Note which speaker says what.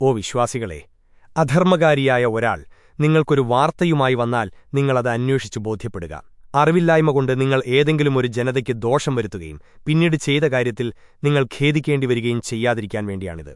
Speaker 1: ഓ വിശ്വാസികളെ അധർമ്മകാരിയായ ഒരാൾ നിങ്ങൾക്കൊരു വാർത്തയുമായി വന്നാൽ നിങ്ങളത് അന്വേഷിച്ചു ബോധ്യപ്പെടുക. അറിവില്ലായ്മ കൊണ്ട് നിങ്ങൾ ഏതെങ്കിലും ഒരു ജനതയ്ക്ക് ദോഷം വരുത്തുകയും പിന്നീട് ചെയ്ത കാര്യത്തിൽ നിങ്ങൾ ഖേദിക്കേണ്ടി വരികയും ചെയ്യാതിരിക്കാൻ വേണ്ടിയാണിത്.